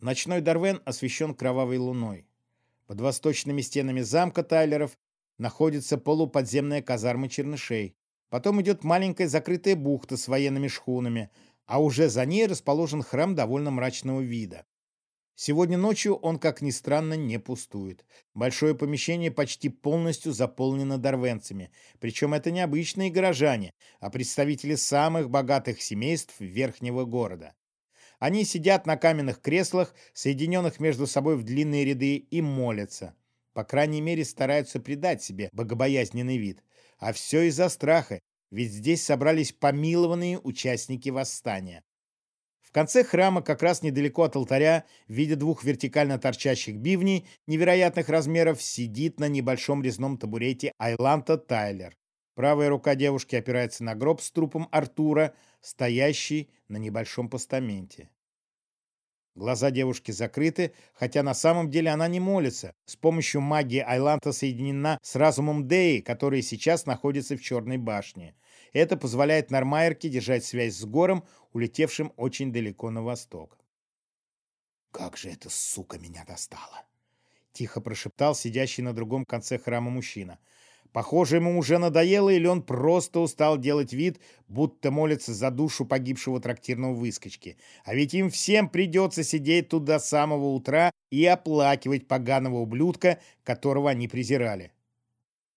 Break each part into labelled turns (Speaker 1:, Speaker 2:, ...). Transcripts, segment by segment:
Speaker 1: Ночной Дарвен освещен кровавой луной. Под восточными стенами замка Тайлеров находится полуподземная казарма чернышей. Потом идет маленькая закрытая бухта с военными шхунами, а уже за ней расположен храм довольно мрачного вида. Сегодня ночью он, как ни странно, не пустует. Большое помещение почти полностью заполнено дарвенцами, причем это не обычные горожане, а представители самых богатых семейств верхнего города. Они сидят на каменных креслах, соединенных между собой в длинные ряды, и молятся. По крайней мере, стараются придать себе богобоязненный вид. А все из-за страха, ведь здесь собрались помилованные участники восстания. В конце храма, как раз недалеко от алтаря, в виде двух вертикально торчащих бивней невероятных размеров, сидит на небольшом резном табурете Айланта Тайлер. Правая рука девушки опирается на гроб с трупом Артура, стоящий на небольшом постаменте. Глаза девушки закрыты, хотя на самом деле она не молится. С помощью магии Айланта соединена с разумом Деи, который сейчас находится в Черной башне. Это позволяет Нормайерке держать связь с Гором, улетевшим очень далеко на восток. «Как же эта сука меня достала!» — тихо прошептал сидящий на другом конце храма мужчина. Похоже, ему уже надоело, или он просто устал делать вид, будто молится за душу погибшего трактирного выскочки. А ведь им всем придется сидеть тут до самого утра и оплакивать поганого ублюдка, которого они презирали.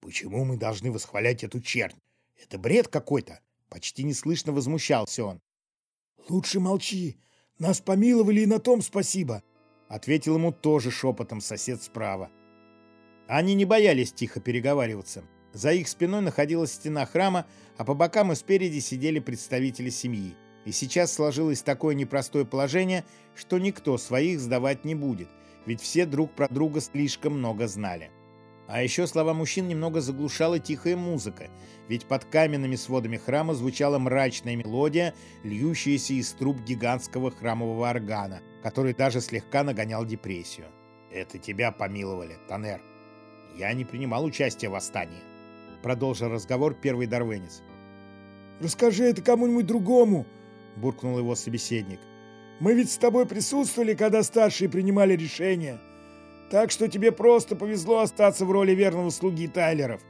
Speaker 1: «Почему мы должны восхвалять эту чернь? Это бред какой-то!» Почти неслышно возмущался он. «Лучше молчи. Нас помиловали и на том спасибо», — ответил ему тоже шепотом сосед справа. Они не боялись тихо переговариваться. За их спиной находилась стена храма, а по бокам и спереди сидели представители семьи. И сейчас сложилось такое непростое положение, что никто своих сдавать не будет, ведь все друг про друга слишком много знали. А еще слова мужчин немного заглушала тихая музыка, ведь под каменными сводами храма звучала мрачная мелодия, льющаяся из труб гигантского храмового органа, который даже слегка нагонял депрессию. «Это тебя помиловали, Танер. Я не принимал участия в восстании», — продолжил разговор первый дарвенец. «Расскажи это кому-нибудь другому», — буркнул его собеседник. «Мы ведь с тобой присутствовали, когда старшие принимали решения». Так что тебе просто повезло остаться в роли верного слуги Тайлеров.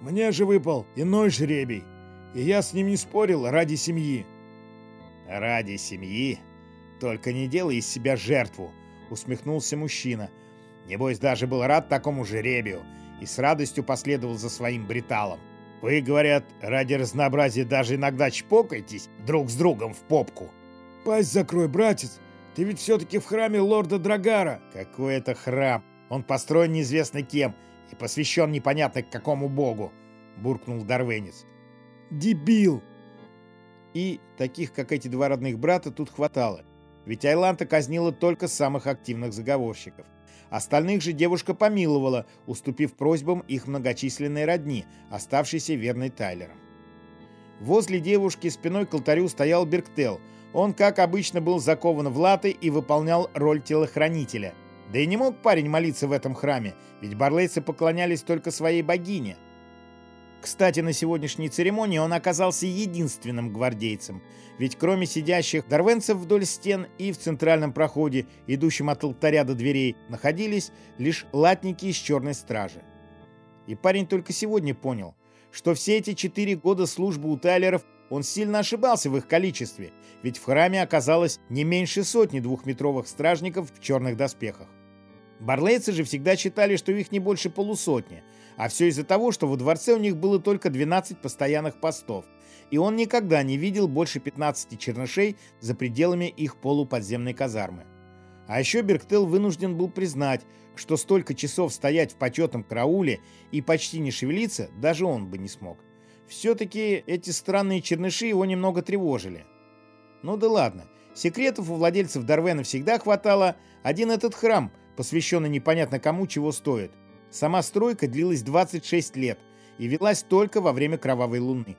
Speaker 1: Мне же выпал иной жребий, и я с ним не спорил ради семьи». «Ради семьи? Только не делай из себя жертву», — усмехнулся мужчина. «Небось, даже был рад такому жребию и с радостью последовал за своим бриталом. Вы, говорят, ради разнообразия даже иногда чпокаетесь друг с другом в попку». «Пасть закрой, братец, ты ведь все-таки в храме лорда Драгара. Какой это храм? Он построен неизвестно кем и посвящен непонятно к какому богу, буркнул Дарвенец. Дебил! И таких, как эти два родных брата, тут хватало. Ведь Айланта казнила только самых активных заговорщиков. Остальных же девушка помиловала, уступив просьбам их многочисленной родни, оставшейся верной Тайлером. Возле девушки спиной к алтарю стоял Берктел – он, как обычно, был закован в латы и выполнял роль телохранителя. Да и не мог парень молиться в этом храме, ведь барлейцы поклонялись только своей богине. Кстати, на сегодняшней церемонии он оказался единственным гвардейцем, ведь кроме сидящих дарвенцев вдоль стен и в центральном проходе, идущем от алтаря до дверей, находились лишь латники из черной стражи. И парень только сегодня понял, что все эти четыре года службы у Тайлеров он сильно ошибался в их количестве, ведь в храме оказалось не меньше сотни двухметровых стражников в черных доспехах. Барлейцы же всегда считали, что их не больше полусотни, а все из-за того, что во дворце у них было только 12 постоянных постов, и он никогда не видел больше 15 чернышей за пределами их полуподземной казармы. А еще Берктел вынужден был признать, что столько часов стоять в почетном карауле и почти не шевелиться даже он бы не смог. Все-таки эти странные черныши его немного тревожили. Ну да ладно, секретов у владельцев Дарвена всегда хватало. Один этот храм, посвященный непонятно кому, чего стоит. Сама стройка длилась 26 лет и велась только во время Кровавой Луны.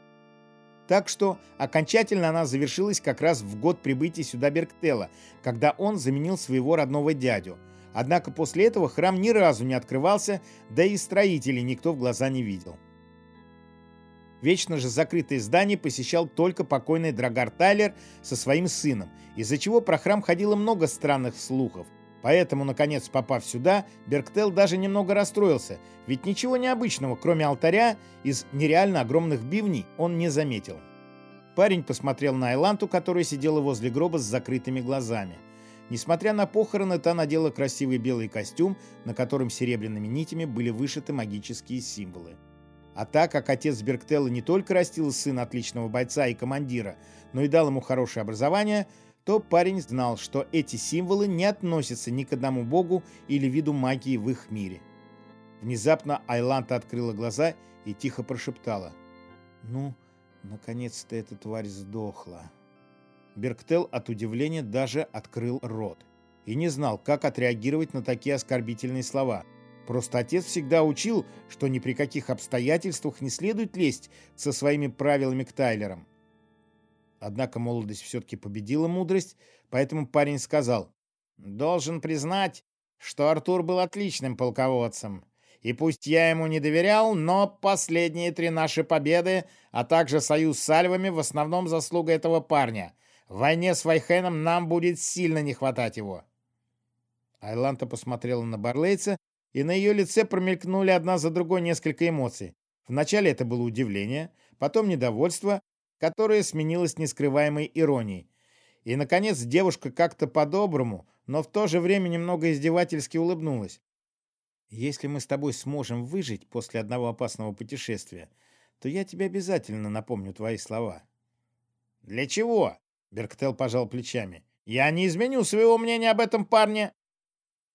Speaker 1: Так что окончательно она завершилась как раз в год прибытия сюда Берктела, когда он заменил своего родного дядю. Однако после этого храм ни разу не открывался, да и строителей никто в глаза не видел. Вечно же закрытое здание посещал только покойный Драгар Тайлер со своим сыном, из-за чего про храм ходило много странных слухов. Поэтому, наконец, попав сюда, Берктел даже немного расстроился, ведь ничего необычного, кроме алтаря, из нереально огромных бивней он не заметил. Парень посмотрел на Айланту, которая сидела возле гроба с закрытыми глазами. Несмотря на похороны, та надела красивый белый костюм, на котором серебряными нитями были вышиты магические символы. А так как отец Берктелла не только растил сына отличного бойца и командира, но и дал ему хорошее образование, то парень знал, что эти символы не относятся ни к одному богу или виду магии в их мире. Внезапно Айланта открыла глаза и тихо прошептала. «Ну, наконец-то эта тварь сдохла». Берктел от удивления даже открыл рот и не знал, как отреагировать на такие оскорбительные слова. Просто отец всегда учил, что ни при каких обстоятельствах не следует лезть со своими правилами к Тайлерам. Однако молодость все-таки победила мудрость, поэтому парень сказал, «Должен признать, что Артур был отличным полководцем. И пусть я ему не доверял, но последние три наши победы, а также союз с Альвами в основном заслуга этого парня — в войне с Вайхеном нам будет сильно не хватать его. Айланта посмотрела на Барлейца, и на ее лице промелькнули одна за другой несколько эмоций. Вначале это было удивление, потом недовольство, которое сменилось нескрываемой иронией. И, наконец, девушка как-то по-доброму, но в то же время немного издевательски улыбнулась. «Если мы с тобой сможем выжить после одного опасного путешествия, то я тебе обязательно напомню твои слова». «Для чего?» Берктел пожал плечами. «Я не изменю своего мнения об этом парне!»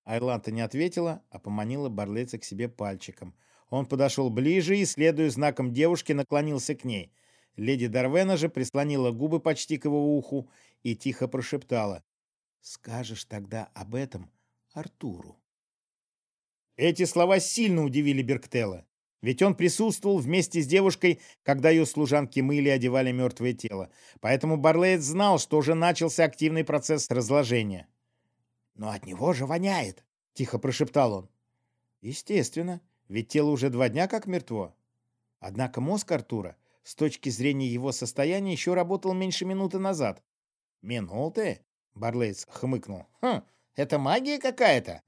Speaker 1: Айланта не ответила, а поманила Барлейца к себе пальчиком. Он подошел ближе и, следуя знаком девушки, наклонился к ней. Леди Дарвена же прислонила губы почти к его уху и тихо прошептала. «Скажешь тогда об этом Артуру». Эти слова сильно удивили Берктела. Ведь он присутствовал вместе с девушкой, когда ее служанки мыли и одевали мертвое тело. Поэтому Барлейд знал, что уже начался активный процесс разложения. «Но от него же воняет!» — тихо прошептал он. «Естественно, ведь тело уже два дня как мертво. Однако мозг Артура, с точки зрения его состояния, еще работал меньше минуты назад». «Минуты?» — Барлейд хмыкнул. «Хм, это магия какая-то?»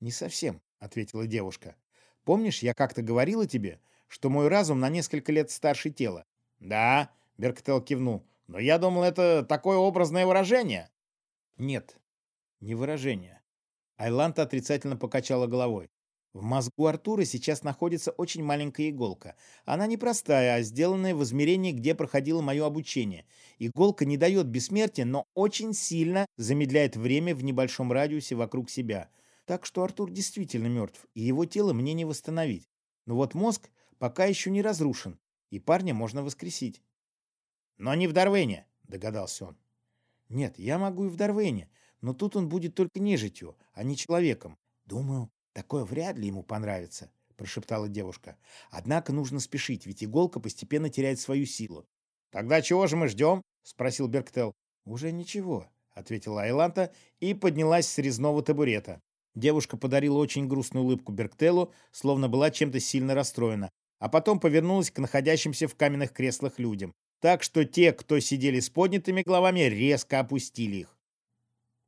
Speaker 1: «Не совсем», — ответила девушка. Помнишь, я как-то говорила тебе, что мой разум на несколько лет старше тела? Да, Берктел кивнул. Но я думал, это такое образное выражение. Нет, не выражение. Айланта отрицательно покачала головой. В мозгу Артура сейчас находится очень маленькая иголка. Она не простая, а сделанная в измерении, где проходило мое обучение. Иголка не дает бессмертия, но очень сильно замедляет время в небольшом радиусе вокруг себя. Так что Артур действительно мертв, и его тело мне не восстановить. Но вот мозг пока еще не разрушен, и парня можно воскресить. «Но не в Дарвене», — догадался он. «Нет, я могу и в Дарвене, но тут он будет только нежитью, а не человеком. Думаю, такое вряд ли ему понравится», — прошептала девушка. «Однако нужно спешить, ведь иголка постепенно теряет свою силу». «Тогда чего же мы ждем?» — спросил Берктел. «Уже ничего», — ответила Айланта и поднялась с резного табурета. Девушка подарила очень грустную улыбку Берктелу, словно была чем-то сильно расстроена, а потом повернулась к находящимся в каменных креслах людям. Так что те, кто сидели с поднятыми головами, резко опустили их.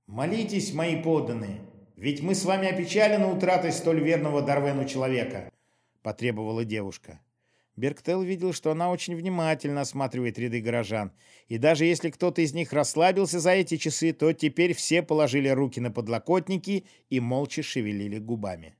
Speaker 1: «Молитесь, мои подданные, ведь мы с вами опечалены утратой столь верного Дарвену человека», — потребовала девушка. Берктел видел, что она очень внимательно осматривает ряды горожан, и даже если кто-то из них расслабился за эти часы, то теперь все положили руки на подлокотники и молча шевелили губами.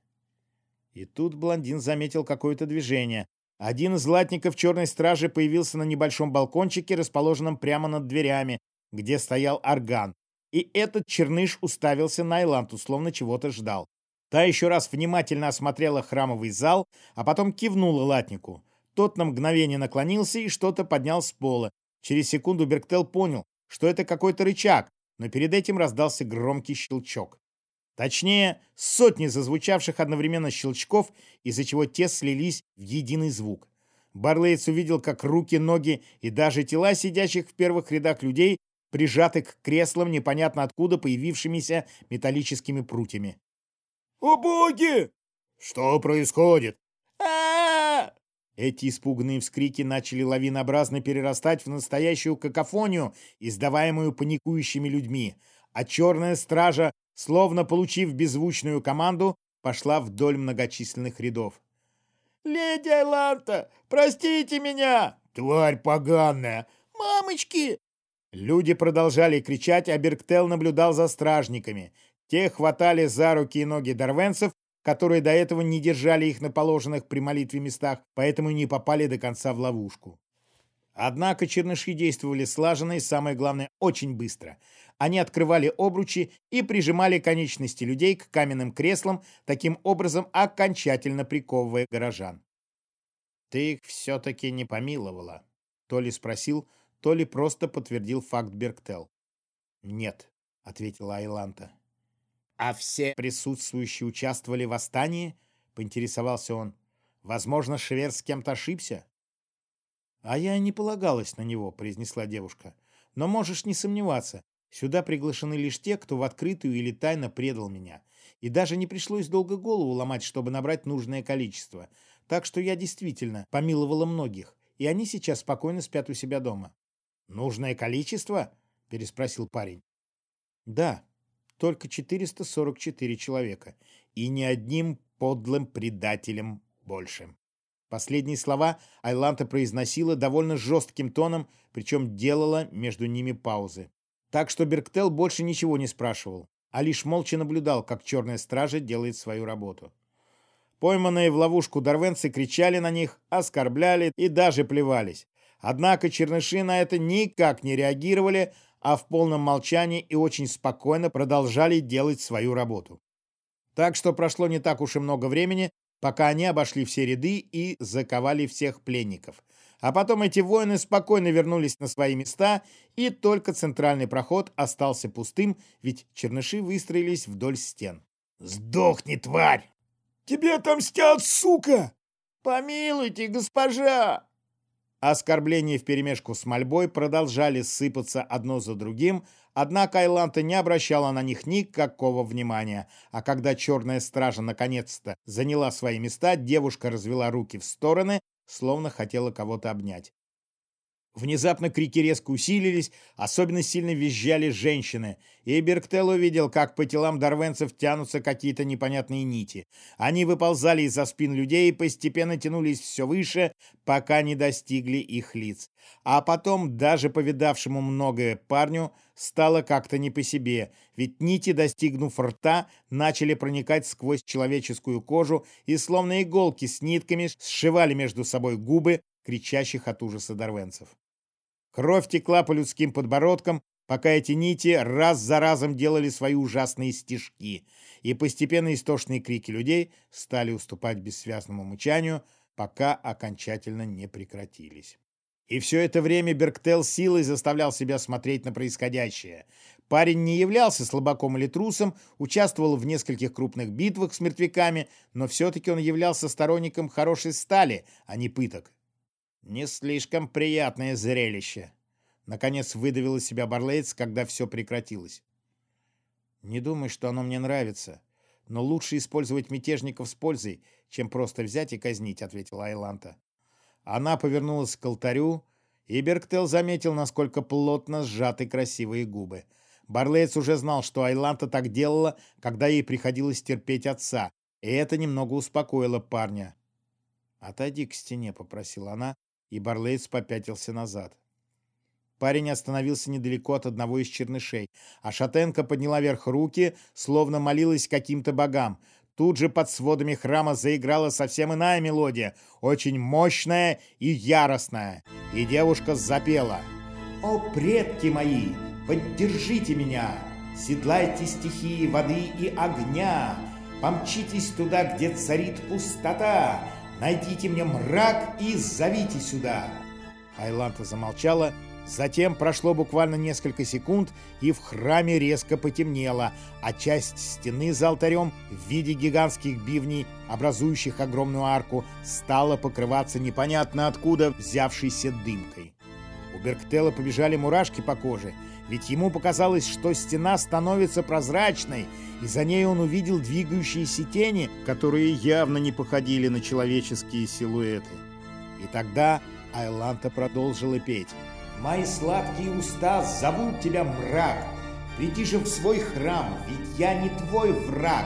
Speaker 1: И тут блондин заметил какое-то движение. Один из латников черной стражи появился на небольшом балкончике, расположенном прямо над дверями, где стоял орган. И этот черныш уставился на Айланту, словно чего-то ждал. Та еще раз внимательно осмотрела храмовый зал, а потом кивнула латнику. Тот на мгновение наклонился и что-то поднял с пола. Через секунду Берктел понял, что это какой-то рычаг, но перед этим раздался громкий щелчок. Точнее, сотни зазвучавших одновременно щелчков, из-за чего те слились в единый звук. Барлейц увидел, как руки, ноги и даже тела сидящих в первых рядах людей прижаты к креслам непонятно откуда появившимися металлическими прутьями.
Speaker 2: «О боги!»
Speaker 1: «Что происходит?»
Speaker 2: а,
Speaker 1: Эти испуганные вскрики начали лавинообразно перерастать в настоящую какофонию, издаваемую паникующими людьми, а черная стража, словно получив беззвучную команду, пошла вдоль многочисленных рядов.
Speaker 2: «Леди Айланта, простите меня!»
Speaker 1: «Тварь поганая!
Speaker 2: Мамочки!»
Speaker 1: Люди продолжали кричать, а Берктел наблюдал за стражниками. Те хватали за руки и ноги дарвенцев которые до этого не держали их на положенных при молитве местах, поэтому не попали до конца в ловушку. Однако черныши действовали слаженно и, самое главное, очень быстро. Они открывали обручи и прижимали конечности людей к каменным креслам, таким образом окончательно приковывая горожан. «Ты их все-таки не помиловала?» То ли спросил, то ли просто подтвердил факт Берктел. «Нет», — ответила Айланта. «А все присутствующие участвовали в восстании?» — поинтересовался он. «Возможно, Швер с кем-то ошибся?» «А я не полагалась на него», — произнесла девушка. «Но можешь не сомневаться, сюда приглашены лишь те, кто в открытую или тайно предал меня. И даже не пришлось долго голову ломать, чтобы набрать нужное количество. Так что я действительно помиловала многих, и они сейчас спокойно спят у себя дома». «Нужное количество?» — переспросил парень. «Да», только 444 человека. И ни одним подлым предателем больше. Последние слова Айланта произносила довольно жестким тоном, причем делала между ними паузы. Так что Берктел больше ничего не спрашивал, а лишь молча наблюдал, как черная стража делает свою работу. Пойманные в ловушку дарвенцы кричали на них, оскорбляли и даже плевались. Однако черныши на это никак не реагировали, а в полном молчании и очень спокойно продолжали делать свою работу. Так что прошло не так уж и много времени, пока они обошли все ряды и заковали всех пленников. А потом эти воины спокойно вернулись на свои места, и только центральный проход остался пустым, ведь черныши выстроились вдоль стен.
Speaker 2: «Сдохни, тварь!»
Speaker 3: «Тебе отомстят, сука!»
Speaker 2: «Помилуйте, госпожа!»
Speaker 1: Оскорбления вперемешку с мольбой продолжали сыпаться одно за другим, однако Айланта не обращала на них никакого внимания, а когда черная стража наконец-то заняла свои места, девушка развела руки в стороны, словно хотела кого-то обнять. Внезапно крики резко усилились, особенно сильно визжали женщины, и Берктел увидел, как по телам дарвенцев тянутся какие-то непонятные нити. Они выползали из-за спин людей и постепенно тянулись все выше, пока не достигли их лиц. А потом, даже повидавшему многое парню, стало как-то не по себе, ведь нити, достигнув рта, начали проникать сквозь человеческую кожу и словно иголки с нитками сшивали между собой губы кричащих от ужаса дарвенцев. Кровь текла по людским подбородкам, пока эти нити раз за разом делали свои ужасные стежки, и постепенно истошные крики людей стали уступать бессвязному мычанию, пока окончательно не прекратились. И все это время Берктел силой заставлял себя смотреть на происходящее. Парень не являлся слабаком или трусом, участвовал в нескольких крупных битвах с мертвяками, но все-таки он являлся сторонником хорошей стали, а не пыток. Не слишком приятное зрелище. Наконец выдавил из себя Барлейтс, когда все прекратилось. Не думаю, что оно мне нравится, но лучше использовать мятежников с пользой, чем просто взять и казнить, ответила Айланта. Она повернулась к алтарю, и Берктел заметил, насколько плотно сжаты красивые губы. Барлейтс уже знал, что Айланта так делала, когда ей приходилось терпеть отца, и это немного успокоило парня. «Отойди к стене», — попросила она, и Барлейс попятился назад. Парень остановился недалеко от одного из чернышей, а Шатенко подняла вверх руки, словно молилась каким-то богам. Тут же под сводами храма заиграла совсем иная мелодия, очень мощная и яростная, и девушка запела. «О, предки мои, поддержите меня! Седлайте стихии воды и огня! Помчитесь туда, где царит пустота! Найдите мне мрак и зовите сюда!» Айланта замолчала, затем прошло буквально несколько секунд, и в храме резко потемнело, а часть стены за алтарем в виде гигантских бивней, образующих огромную арку, стала покрываться непонятно откуда взявшейся дымкой. У Берктела побежали мурашки по коже — ведь ему показалось, что стена становится прозрачной, и за ней он увидел двигающиеся тени, которые явно не походили на человеческие силуэты. И тогда Айланта продолжила петь. «Мои сладкие уста зовут тебя, мрак, Приди же в свой храм, ведь я не твой враг.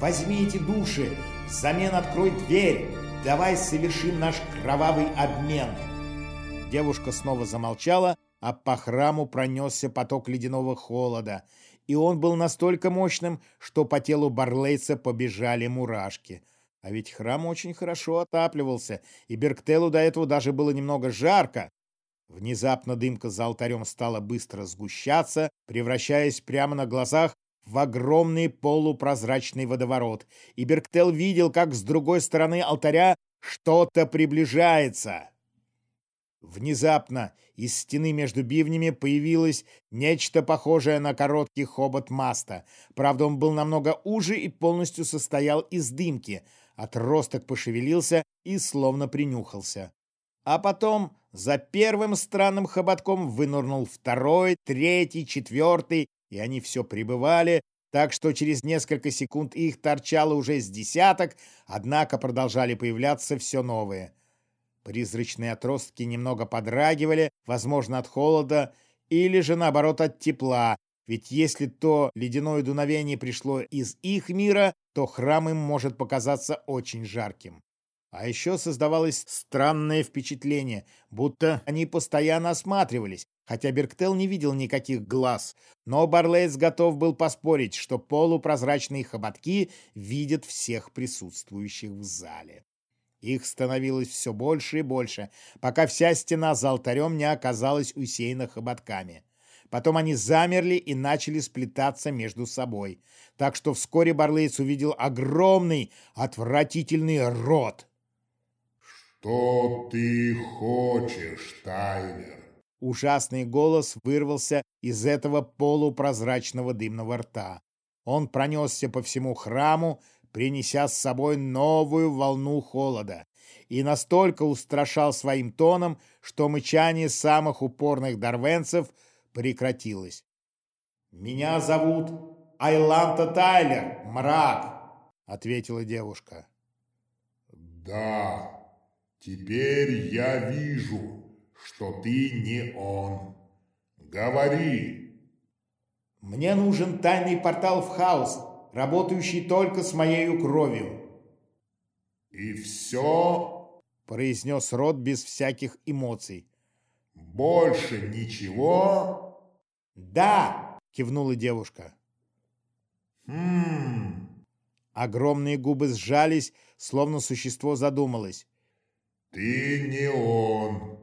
Speaker 1: Возьми эти души, взамен открой дверь, давай совершим наш кровавый обмен». Девушка снова замолчала, а по храму пронесся поток ледяного холода, и он был настолько мощным, что по телу Барлейца побежали мурашки. А ведь храм очень хорошо отапливался, и Берктелу до этого даже было немного жарко. Внезапно дымка за алтарем стала быстро сгущаться, превращаясь прямо на глазах в огромный полупрозрачный водоворот, и Берктел видел, как с другой стороны алтаря что-то приближается. Внезапно из стены между бивнями появилось нечто похожее на короткий хобот маста. Правда, он был намного уже и полностью состоял из дымки. Отросток пошевелился и словно принюхался. А потом за первым странным хоботком вынырнул второй, третий, четвертый, и они все прибывали, так что через несколько секунд их торчало уже с десяток, однако продолжали появляться все новые. Призрачные отростки немного подрагивали, возможно, от холода или же, наоборот, от тепла, ведь если то ледяное дуновение пришло из их мира, то храм им может показаться очень жарким. А еще создавалось странное впечатление, будто они постоянно осматривались, хотя Берктел не видел никаких глаз. Но Барлейс готов был поспорить, что полупрозрачные хоботки видят всех присутствующих в зале. Их становилось все больше и больше, пока вся стена за алтарем не оказалась усеяна хоботками. Потом они замерли и начали сплетаться между собой. Так что вскоре Барлейс увидел огромный, отвратительный рот —
Speaker 4: «Что ты хочешь, Тайлер?»
Speaker 1: Ужасный голос вырвался из этого полупрозрачного дымного рта. Он пронесся по всему храму, принеся с собой новую волну холода, и настолько устрашал своим тоном, что мычание самых упорных дарвенцев прекратилось. «Меня зовут Айланта Тайлер, мрак», — ответила девушка.
Speaker 4: «Да, Теперь я вижу, что ты не он. Говори.
Speaker 1: Мне нужен тайный портал в хаос, работающий только с моей кровью.
Speaker 4: И все?
Speaker 1: Произнес Рот без всяких эмоций.
Speaker 4: Больше ничего?
Speaker 1: Да, кивнула девушка.
Speaker 4: Хм.
Speaker 1: Огромные губы сжались, словно существо задумалось.
Speaker 4: «Ты не он,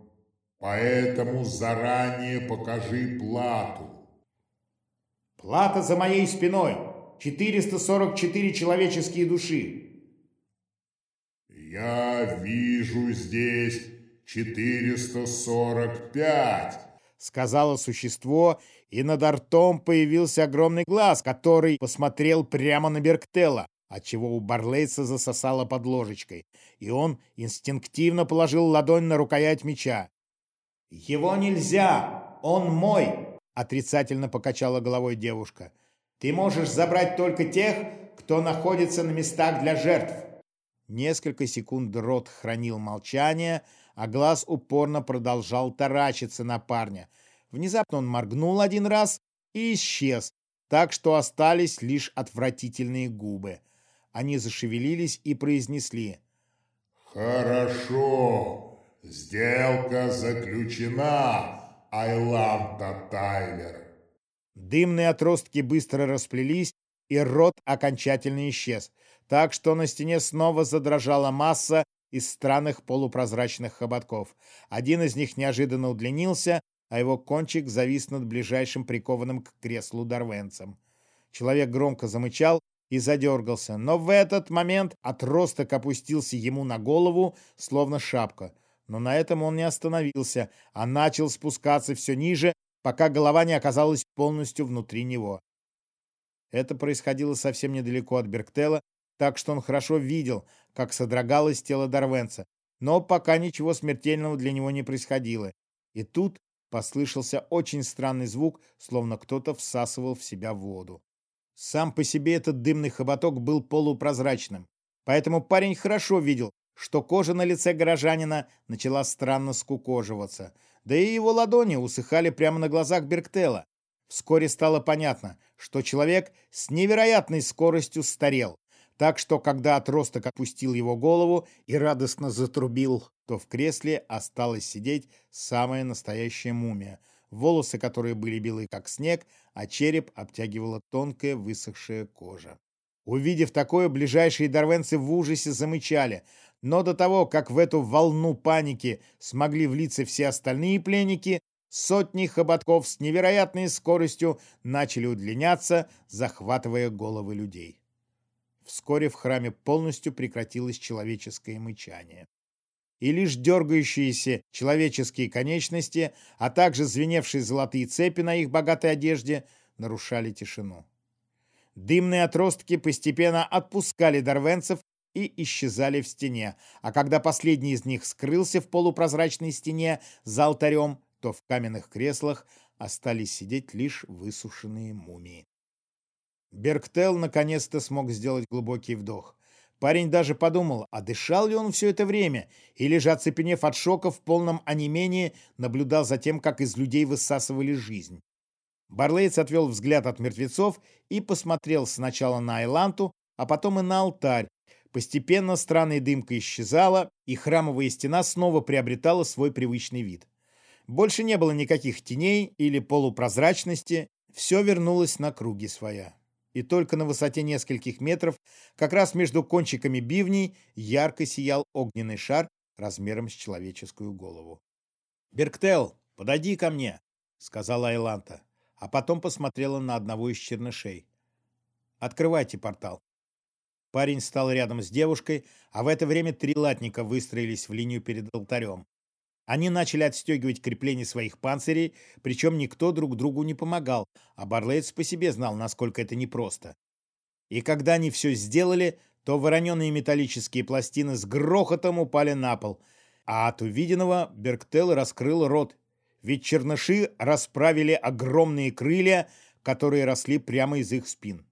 Speaker 4: поэтому заранее покажи плату».
Speaker 1: «Плата за моей спиной! 444 человеческие души!»
Speaker 4: «Я вижу здесь 445!»
Speaker 1: Сказала существо, и над ртом появился огромный глаз, который посмотрел прямо на Берктела отчего у Барлейца засосало под ложечкой, и он инстинктивно положил ладонь на рукоять меча. «Его нельзя! Он мой!» — отрицательно покачала головой девушка. «Ты можешь забрать только тех, кто находится на местах для жертв!» Несколько секунд рот хранил молчание, а глаз упорно продолжал таращиться на парня. Внезапно он моргнул один раз и исчез, так что остались лишь отвратительные губы. Они зашевелились и произнесли.
Speaker 4: «Хорошо, сделка заключена, Айланта Тайлер».
Speaker 1: Дымные отростки быстро расплелись, и рот окончательно исчез, так что на стене снова задрожала масса из странных полупрозрачных хоботков. Один из них неожиданно удлинился, а его кончик завис над ближайшим прикованным к креслу Дарвенцем. Человек громко замычал и задергался, но в этот момент отросток опустился ему на голову, словно шапка. Но на этом он не остановился, а начал спускаться все ниже, пока голова не оказалась полностью внутри него. Это происходило совсем недалеко от Берктела, так что он хорошо видел, как содрогалось тело Дарвенца, но пока ничего смертельного для него не происходило. И тут послышался очень странный звук, словно кто-то всасывал в себя воду. Сам по себе этот дымный хоботок был полупрозрачным, поэтому парень хорошо видел, что кожа на лице горожанина начала странно скукоживаться, да и его ладони усыхали прямо на глазах Берктела. Вскоре стало понятно, что человек с невероятной скоростью старел, так что, когда отросток опустил его голову и радостно затрубил, то в кресле осталась сидеть самая настоящая мумия, волосы которые были белые как снег, а череп обтягивала тонкая высохшая кожа. Увидев такое, ближайшие дарвенцы в ужасе замычали, но до того, как в эту волну паники смогли влиться все остальные пленники, сотни хоботков с невероятной скоростью начали удлиняться, захватывая головы людей. Вскоре в храме полностью прекратилось человеческое мычание. И лишь дергающиеся человеческие конечности, а также звеневшие золотые цепи на их богатой одежде нарушали тишину. Дымные отростки постепенно отпускали дарвенцев и исчезали в стене, а когда последний из них скрылся в полупрозрачной стене за алтарем, то в каменных креслах остались сидеть лишь высушенные мумии. Берктел наконец-то смог сделать глубокий вдох. Парень даже подумал, а дышал ли он все это время, или же, оцепенев от шока, в полном онемении наблюдал за тем, как из людей высасывали жизнь. Барлейц отвел взгляд от мертвецов и посмотрел сначала на Айланту, а потом и на алтарь. Постепенно странная дымка исчезала, и храмовая стена снова приобретала свой привычный вид. Больше не было никаких теней или полупрозрачности, все вернулось на круги своя. И только на высоте нескольких метров, как раз между кончиками бивней, ярко сиял огненный шар размером с человеческую голову. «Берктел, подойди ко мне», — сказала Айланта а потом посмотрела на одного из чернышей. «Открывайте портал». Парень стал рядом с девушкой, а в это время три латника выстроились в линию перед алтарем. Они начали отстегивать крепления своих панцирей, причем никто друг другу не помогал, а Барлейц по себе знал, насколько это непросто. И когда они все сделали, то вороненые металлические пластины с грохотом упали на пол, а от увиденного Берктел раскрыл рот ведь черныши расправили огромные крылья, которые росли прямо из их спин.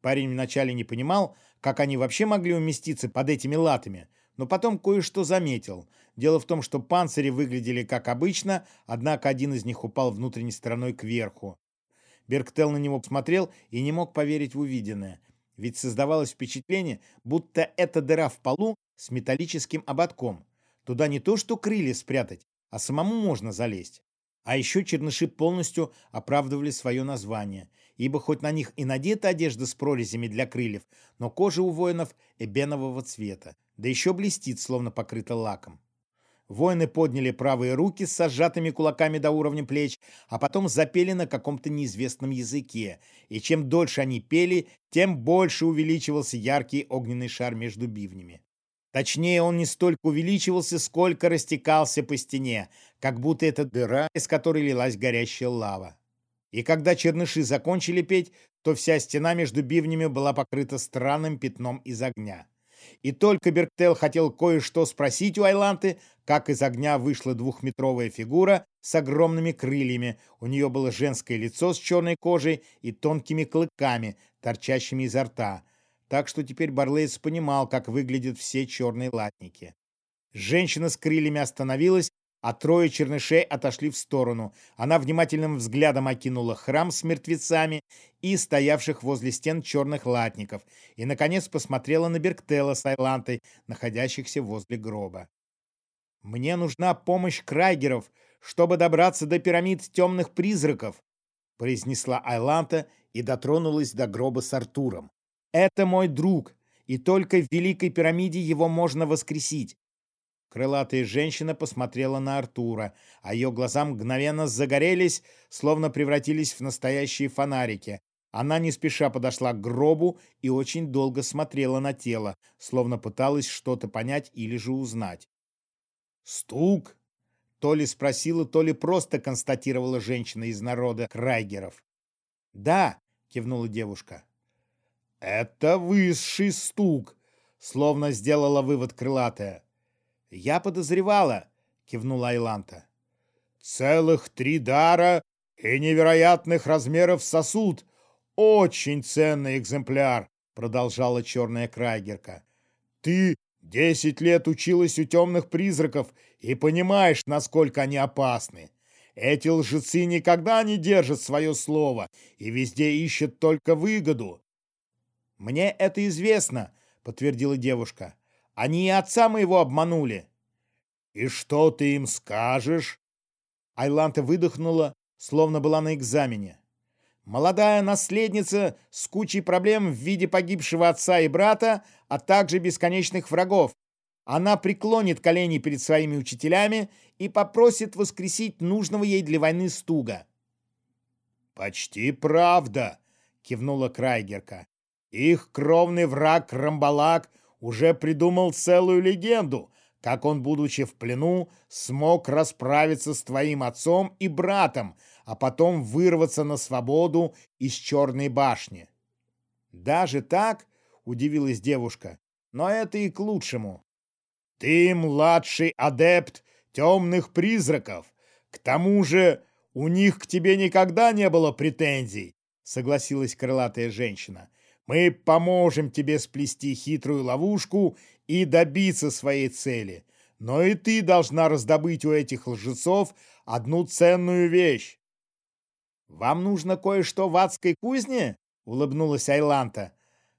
Speaker 1: Парень вначале не понимал, как они вообще могли уместиться под этими латами, но потом кое-что заметил. Дело в том, что панцири выглядели как обычно, однако один из них упал внутренней стороной кверху. Берктел на него посмотрел и не мог поверить в увиденное, ведь создавалось впечатление, будто это дыра в полу с металлическим ободком. Туда не то что крылья спрятать, а самому можно залезть. А еще черныши полностью оправдывали свое название, ибо хоть на них и надета одежда с прорезями для крыльев, но кожа у воинов эбенового цвета, да еще блестит, словно покрыта лаком. Воины подняли правые руки с сжатыми кулаками до уровня плеч, а потом запели на каком-то неизвестном языке, и чем дольше они пели, тем больше увеличивался яркий огненный шар между бивнями. Точнее, он не столько увеличивался, сколько растекался по стене, как будто это дыра, из которой лилась горящая лава. И когда черныши закончили петь, то вся стена между бивнями была покрыта странным пятном из огня. И только Берктел хотел кое-что спросить у Айланты, как из огня вышла двухметровая фигура с огромными крыльями. У нее было женское лицо с черной кожей и тонкими клыками, торчащими изо рта так что теперь Барлейс понимал, как выглядят все черные латники. Женщина с крыльями остановилась, а трое чернышей отошли в сторону. Она внимательным взглядом окинула храм с мертвецами и стоявших возле стен черных латников, и, наконец, посмотрела на Берктела с Айлантой, находящихся возле гроба. «Мне нужна помощь Крайгеров, чтобы добраться до пирамид темных призраков», произнесла Айланта и дотронулась до гроба с Артуром. Это мой друг, и только в Великой пирамиде его можно воскресить. Крылатая женщина посмотрела на Артура, а ее глаза мгновенно загорелись, словно превратились в настоящие фонарики. Она не спеша подошла к гробу и очень долго смотрела на тело, словно пыталась что-то понять или же узнать. «Стук?» — то ли спросила, то ли просто констатировала женщина из народа Крайгеров. «Да», — кивнула девушка. «Это высший стук», — словно сделала вывод крылатая. «Я подозревала», — кивнула Айланта. «Целых три дара и невероятных размеров сосуд. Очень ценный экземпляр», — продолжала черная крайгерка. «Ты Десять лет училась у темных призраков и понимаешь, насколько они опасны. Эти лжецы никогда не держат свое слово и везде ищут только выгоду. «Мне это известно», — подтвердила девушка. «Они и отца моего обманули». «И что ты им скажешь?» Айланта выдохнула, словно была на экзамене. Молодая наследница с кучей проблем в виде погибшего отца и брата, а также бесконечных врагов. Она преклонит колени перед своими учителями и попросит воскресить нужного ей для войны стуга. «Почти правда», — кивнула Крайгерка. «Их кровный враг Рамбалак уже придумал целую легенду, как он, будучи в плену, смог расправиться с твоим отцом и братом, а потом вырваться на свободу из Черной башни». «Даже так?» — удивилась девушка. «Но это и к лучшему. Ты младший адепт темных призраков. К тому же у них к тебе никогда не было претензий, согласилась крылатая женщина. Мы поможем тебе сплести хитрую ловушку и добиться своей цели. Но и ты должна раздобыть у этих лжецов одну ценную вещь. «Вам нужно кое-что в адской кузне?» — улыбнулась Айланта.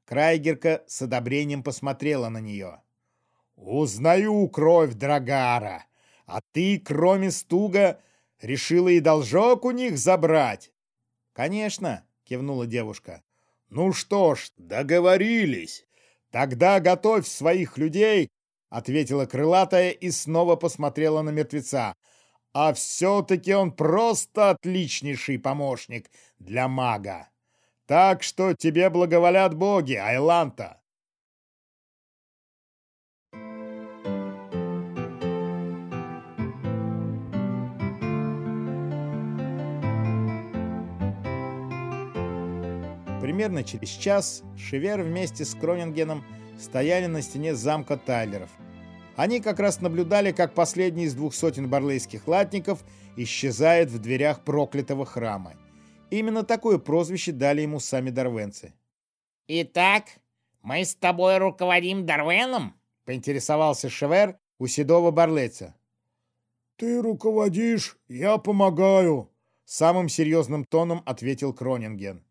Speaker 1: Крайгерка с одобрением посмотрела на нее. «Узнаю кровь Драгара, а ты, кроме стуга, решила и должок у них забрать?» «Конечно», — кивнула девушка. «Ну что ж, договорились. Тогда готовь своих людей», — ответила крылатая и снова посмотрела на мертвеца. «А все-таки он просто отличнейший помощник для мага. Так что тебе благоволят боги, Айланта». Примерно через час Шевер вместе с Кронингеном стояли на стене замка Тайлеров. Они как раз наблюдали, как последний из двух сотен барлейских латников исчезает в дверях проклятого храма. Именно такое прозвище дали ему сами дарвенцы.
Speaker 2: «Итак, мы с тобой руководим Дарвеном?»
Speaker 1: — поинтересовался Шевер у седого барлейца.
Speaker 3: «Ты руководишь, я помогаю», —
Speaker 1: самым серьезным тоном ответил Кронинген.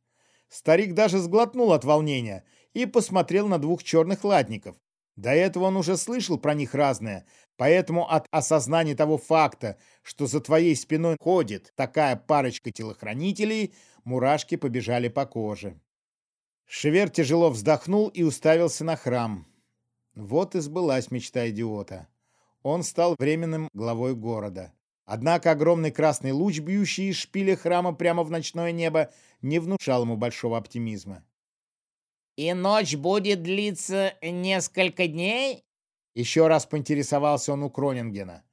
Speaker 1: Старик даже сглотнул от волнения и посмотрел на двух черных латников. До этого он уже слышал про них разное, поэтому от осознания того факта, что за твоей спиной ходит такая парочка телохранителей, мурашки побежали по коже. Шевер тяжело вздохнул и уставился на храм. Вот и сбылась мечта идиота. Он стал временным главой города. Однако огромный красный луч, бьющий из шпиля храма прямо в ночное небо, не внушал ему большого оптимизма.
Speaker 2: «И ночь будет длиться несколько дней?»
Speaker 1: Еще раз поинтересовался он у Кронингена.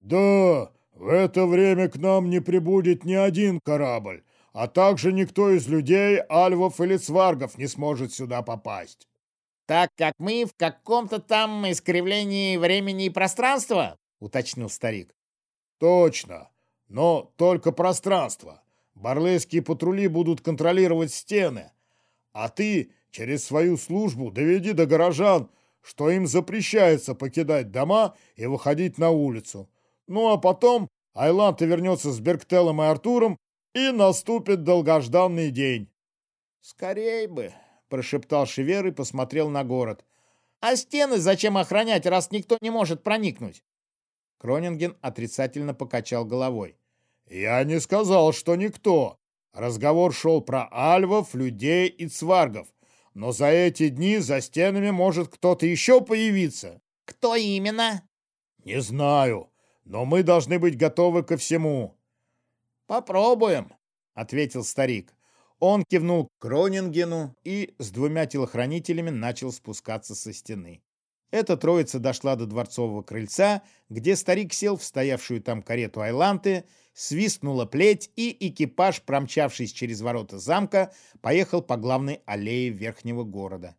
Speaker 3: «Да, в это время к нам не прибудет ни один корабль, а также никто из людей, альвов или цваргов не сможет сюда попасть».
Speaker 2: «Так как мы в каком-то там искривлении времени и пространства?» — уточнил старик.
Speaker 3: «Точно, но только пространство. Барлейские патрули будут контролировать стены, а ты через свою службу доведи до горожан, что им запрещается покидать дома и выходить на улицу. Ну а потом Айланта вернется с Берктелом и Артуром, и наступит долгожданный день.
Speaker 1: «Скорей бы!» — прошептал Шевер и посмотрел на город.
Speaker 2: «А стены зачем охранять, раз никто не может проникнуть?»
Speaker 1: Кронинген отрицательно покачал головой.
Speaker 3: «Я не сказал, что никто. Разговор шел про альвов, людей и цваргов. Но за эти дни за стенами может кто-то еще появиться».
Speaker 2: «Кто именно?»
Speaker 3: «Не знаю, но мы должны быть готовы ко всему».
Speaker 1: «Попробуем», — ответил старик. Он кивнул к Кронингену и с двумя телохранителями начал спускаться со стены. Эта троица дошла до дворцового крыльца, где старик сел в стоявшую там карету Айланты, свистнула плеть, и экипаж, промчавшись через ворота замка, поехал по главной аллее верхнего города.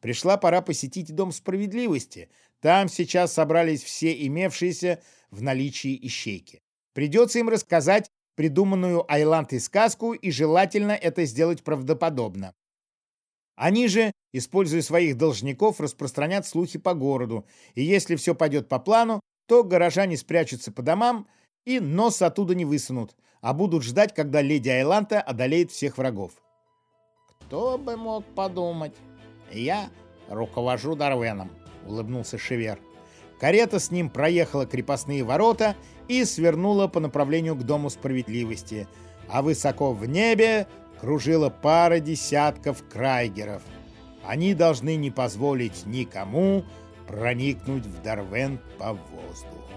Speaker 1: Пришла пора посетить Дом справедливости. Там сейчас собрались все имевшиеся в наличии ищейки. Придется им рассказать придуманную Айлантой сказку, и желательно это сделать правдоподобно. Они же, используя своих должников, распространят слухи по городу, и если все пойдет по плану, то горожане спрячутся по домам и нос оттуда не высунут, а будут ждать, когда леди Айланта одолеет всех врагов.
Speaker 2: «Кто бы мог подумать? Я руковожу Дарвеном», — улыбнулся Шевер.
Speaker 1: Карета с ним проехала крепостные ворота и свернула по направлению к Дому справедливости, а высоко в небе кружила пара десятков крайгеров. Они должны не позволить никому проникнуть в Дарвен по воздуху.